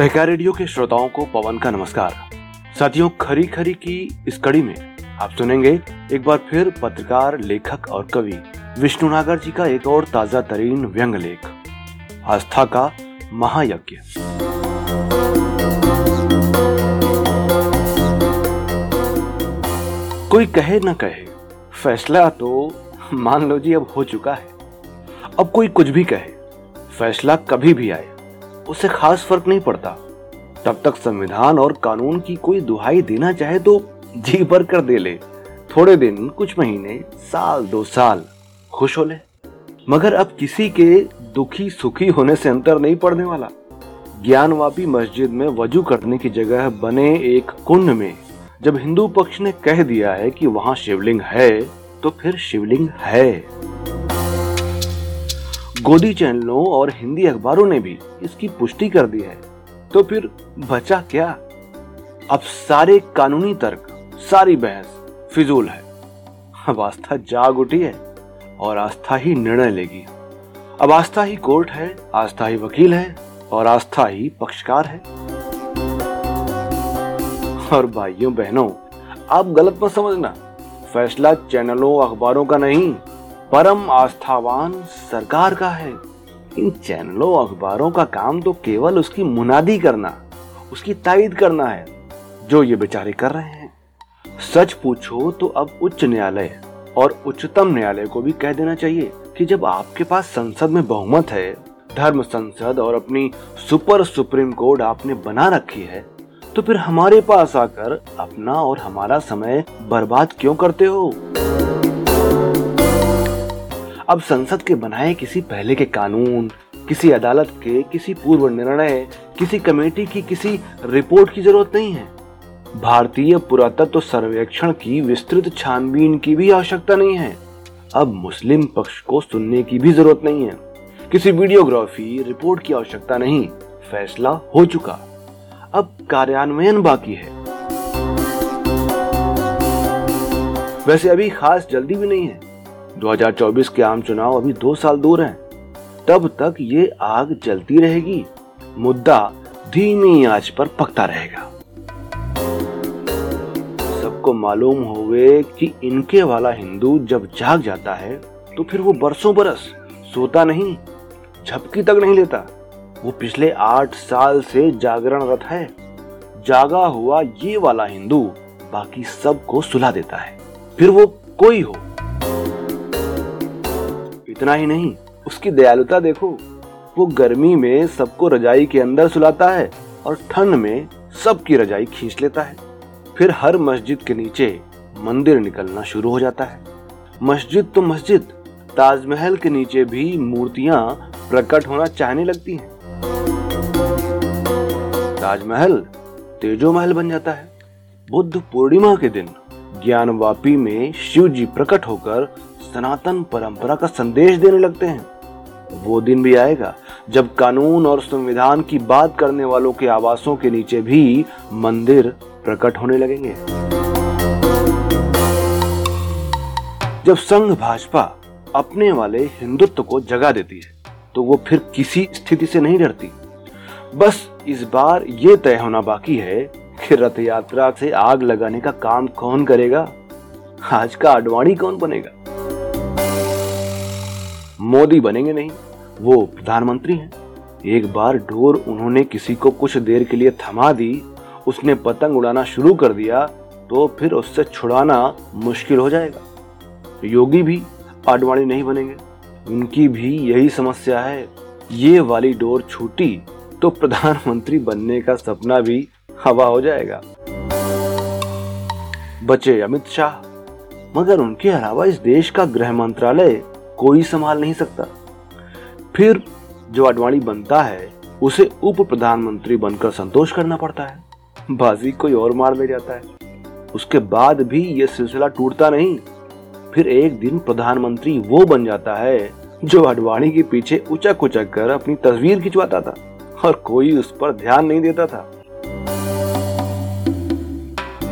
सहकार radio के श्रोताओं को पवन का नमस्कार। साथियों खरी खरी की इस कड़ी में आप सुनेंगे एक बार फिर पत्रकार, लेखक और कवि विष्णु नागर जी का एक और ताज़ा तरीन व्यंग लेख, आस्था का महायज्ञ। कोई कहे न कहे, फैसला तो मान लो जी अब हो चुका है। अब कोई कुछ भी कहे, फैसला कभी भी आए। उससे खास फ़र्क नहीं पड़ता। तब तक संविधान और कानून की कोई दुहाई देना चाहे तो जी भर कर दे ले। थोड़े दिन, कुछ महीने, साल दो साल, खुश हो ले। मगर अब किसी के दुखी सुखी होने से अंतर नहीं पड़ने वाला। ज्ञानवापी मस्जिद में वज़ू करने की जगह बने एक कुंड में, जब हिंदू पक्ष ने कह दिया है कि वहाँ शिवलिंग है तो फिर शिवलिंग है। गोदी चैनलों और हिंदी अखबारों ने भी इसकी पुष्टि कर दी है। तो फिर बचा क्या? अब सारे कानूनी तर्क, सारी बहस फिजूल है। अब आस्था जाग उठी है और आस्था ही निर्णय लेगी। अब आस्था ही कोर्ट है, आस्था ही वकील है और आस्था ही पक्षकार है। और भाइयों बहनों, आप गलत मत समझना। फैसला चैनलों, अखबारों का नहीं परम आस्थावान सरकार का है। इन चैनलों, अखबारों का काम तो केवल उसकी मुनादी करना, उसकी तायद करना है, जो ये बेचारे कर रहे हैं। सच पूछो तो अब उच्च न्यायालय और उच्चतम न्यायालय को भी कह देना चाहिए कि जब आपके पास संसद में बहुमत है, धर्म संसद और अपनी सुपर सुप्रीम कोर्ट आपने बना रखी है तो फिर हमारे पास आकर अपना और हमारा समय बर्बाद क्यों करते हो? अब संसद के बनाए किसी पहले के कानून, किसी अदालत के किसी पूर्व निर्णय, किसी कमेटी की किसी रिपोर्ट की ज़रूरत नहीं है। भारतीय पुरातत्व सर्वेक्षण की विस्तृत छानबीन की भी आवश्यकता नहीं है। अब मुस्लिम पक्ष को सुनने की भी ज़रूरत नहीं है। किसी वीडियोग्राफी, रिपोर्ट की आवश्यकता नहीं। फैसला हो चुका। अब कार्यान्वयन बाकी है। वैसे अभी खास जल्दी भी नहीं है। 2024 के आम चुनाव अभी दो साल दूर हैं। तब तक ये आग जलती रहेगी। मुद्दा धीमी आँच पर पकता रहेगा। सबको मालूम होवे कि इनके वाला हिंदू जब जाग जाता है तो फिर वो बरसों बरस सोता नहीं, झपकी तक नहीं लेता। वो पिछले आठ साल से जागरणरत है। जागा हुआ ये वाला हिंदू बाकी सबको सुला देता है। फिर वो कोई हो इतना ही नहीं, उसकी दयालुता देखो। वो गर्मी में सबको रजाई के अंदर सुलाता है और ठंड में सबकी रजाई खींच लेता है। फिर हर मस्जिद के नीचे मंदिर निकलना शुरू हो जाता है। मस्जिद तो मस्जिद, ताजमहल के नीचे भी मूर्तियाँ प्रकट होना चाहने लगती हैं। ताजमहल तेजो महल बन जाता है। बुद्ध पूर्णिमा के दिन ज्ञानवापी में शिव जी प्रकट होकर सनातन परंपरा का संदेश देने लगते हैं। वो दिन भी आएगा जब कानून और संविधान की बात करने वालों के आवासों के नीचे भी मंदिर प्रकट होने लगेंगे। जब संघ भाजपा अपने वाले हिंदुत्व को जगा देती है तो वो फिर किसी स्थिति से नहीं डरती। बस इस बार ये तय होना बाकी है कि रथ यात्रा से आग लगाने का काम कौन करेगा? आज का अडवाणी कौन बनेगा? मोदी बनेंगे नहीं, वो प्रधानमंत्री हैं। एक बार डोर उन्होंने किसी को कुछ देर के लिए थमा दी, उसने पतंग उड़ाना शुरू कर दिया तो फिर उससे छुड़ाना मुश्किल हो जाएगा। योगी भी आडवाणी नहीं बनेंगे। उनकी भी यही समस्या है। ये वाली डोर छूटी तो प्रधानमंत्री बनने का सपना भी हवा हो जाएगा। बचे अमित शाह। मगर उनके अलावा इस देश का गृह मंत्रालय कोई संभाल नहीं सकता। फिर जो अडवाणी बनता है, उसे उप प्रधानमंत्री बनकर संतोष करना पड़ता है। बाजी कोई और मार ले जाता है। उसके बाद भी यह सिलसिला टूटता नहीं। फिर एक दिन प्रधानमंत्री वो बन जाता है, जो अडवाणी के पीछे उचक उचक कर अपनी तस्वीर खिंचवाता था और कोई उस पर ध्यान नहीं देता था।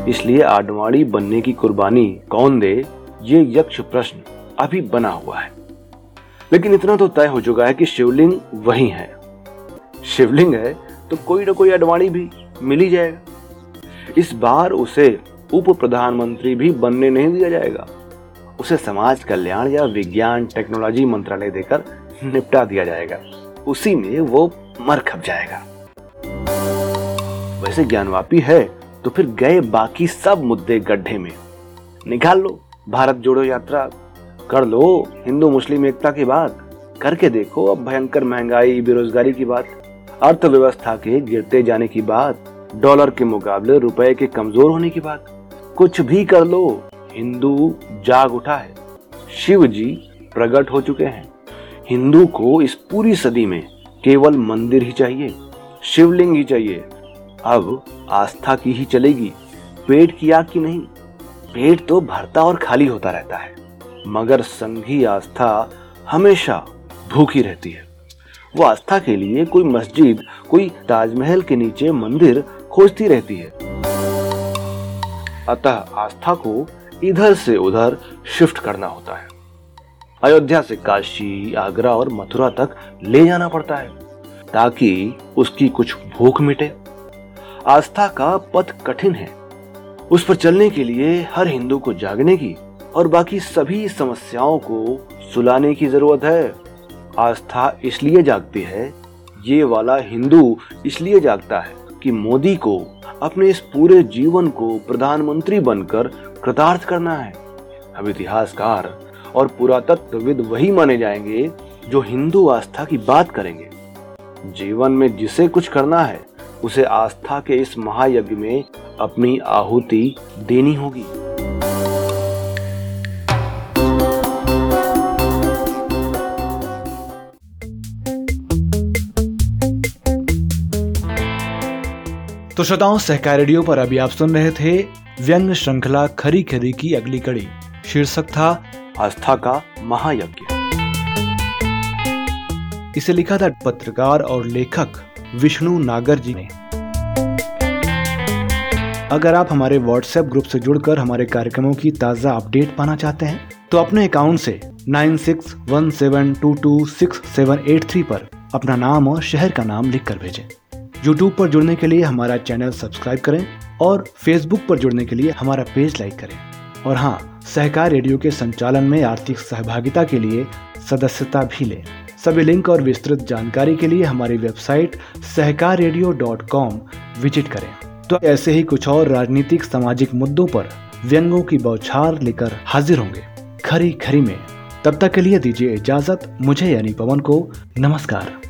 इसलिए आडवाणी बनने की कुर्बानी कौन दे, ये यक्ष प्रश्न अभी बना हुआ है। लेकिन इतना तो तय हो चुका है कि शिवलिंग वही है। शिवलिंग है तो कोई ना कोई अडवाणी भी मिल ही जाएगा। इस बार उसे उप प्रधानमंत्री भी बनने नहीं दिया जाएगा। उसे समाज कल्याण या विज्ञान टेक्नोलॉजी मंत्रालय देकर निपटा दिया जाएगा। उसी में वो मर खप जाएगा। वैसे ज्ञानवापी है तो फिर गए बाकी सब मुद्दे गड्ढे में। निकाल लो, भारत जोड़ो यात्रा। कर लो, हिंदू, मुस्लिम एकता की बात। करके देखो, अब भयंकर महँगाई, बेरोजगारी की बात। अर्थव्यवस्था के गिरते जाने की बात, डॉलर के मुकाबले रुपए के कमज़ोर होने की बात। कुछ भी कर लो, हिंदू, जाग उठा है। शिव जी प्रकट हो चुके हैं। हिंदू को इस पूरी सदी में केवल मंदिर ही चाहिए, शिवलिंग ही चाहिए। अब आस्था की ही चलेगी, पेट की आग की नहीं। पेट तो भरता और खाली होता रहता है। मगर संघी आस्था हमेशा भूखी रहती है। वो आस्था के लिए कोई मस्जिद, कोई ताजमहल के नीचे मंदिर खोजती रहती है। अतः आस्था को इधर से उधर शिफ्ट करना होता है। अयोध्या से काशी, आगरा और मथुरा तक ले जाना पड़ता है, ताकि उसकी कुछ भूख मिटे। आस्था का पथ कठिन है। उस पर चलने के लिए हर हिंदू को जागने की और बाकी सभी समस्याओं को सुलाने की ज़रूरत है। आस्था इसलिए जागती है, ये वाला हिंदू इसलिए जागता है कि मोदी को अपने इस पूरे जीवन को प्रधानमंत्री बनकर कृतार्थ करना है। अब इतिहासकार और पुरातत्वविद वही माने जाएँगे जो हिंदू आस्था की बात करेंगे। जीवन में जिसे कुछ करना है, उसे आस्था के इस महायज्ञ में अपनी आहुति देनी होगी। तो श्रोताओं, सहकार रेडियो पर अभी आप सुन रहे थे व्यंग श्रृंखला खरी खरी की अगली कड़ी। शीर्षक था, आस्था का महायज्ञ। इसे लिखा था पत्रकार और लेखक विष्णु नागर जी ने। अगर आप हमारे व्हाट्सएप ग्रुप से जुड़कर हमारे कार्यक्रमों की ताज़ा अपडेट पाना चाहते हैं तो अपने अकाउंट से 9617226783 पर अपना नाम और शहर का नाम लिखकर भेजें। यूट्यूब पर जुड़ने के लिए हमारा चैनल सब्सक्राइब करें और फेसबुक पर जुड़ने के लिए हमारा पेज लाइक करें। और हाँ सहकार रेडियो के संचालन में आर्थिक सहभागिता के लिए सदस्यता भी लें। सभी लिंक और विस्तृत जानकारी के लिए हमारी website Sahkar radio dot com visit करें। तो ऐसे ही कुछ और राजनीतिक सामाजिक मुद्दों पर व्यंगों की बौछार लेकर हाजिर होंगे। खरी खरी में। तब तक के लिए दीजिए इजाज़त। मुझे यानी पवन को नमस्कार।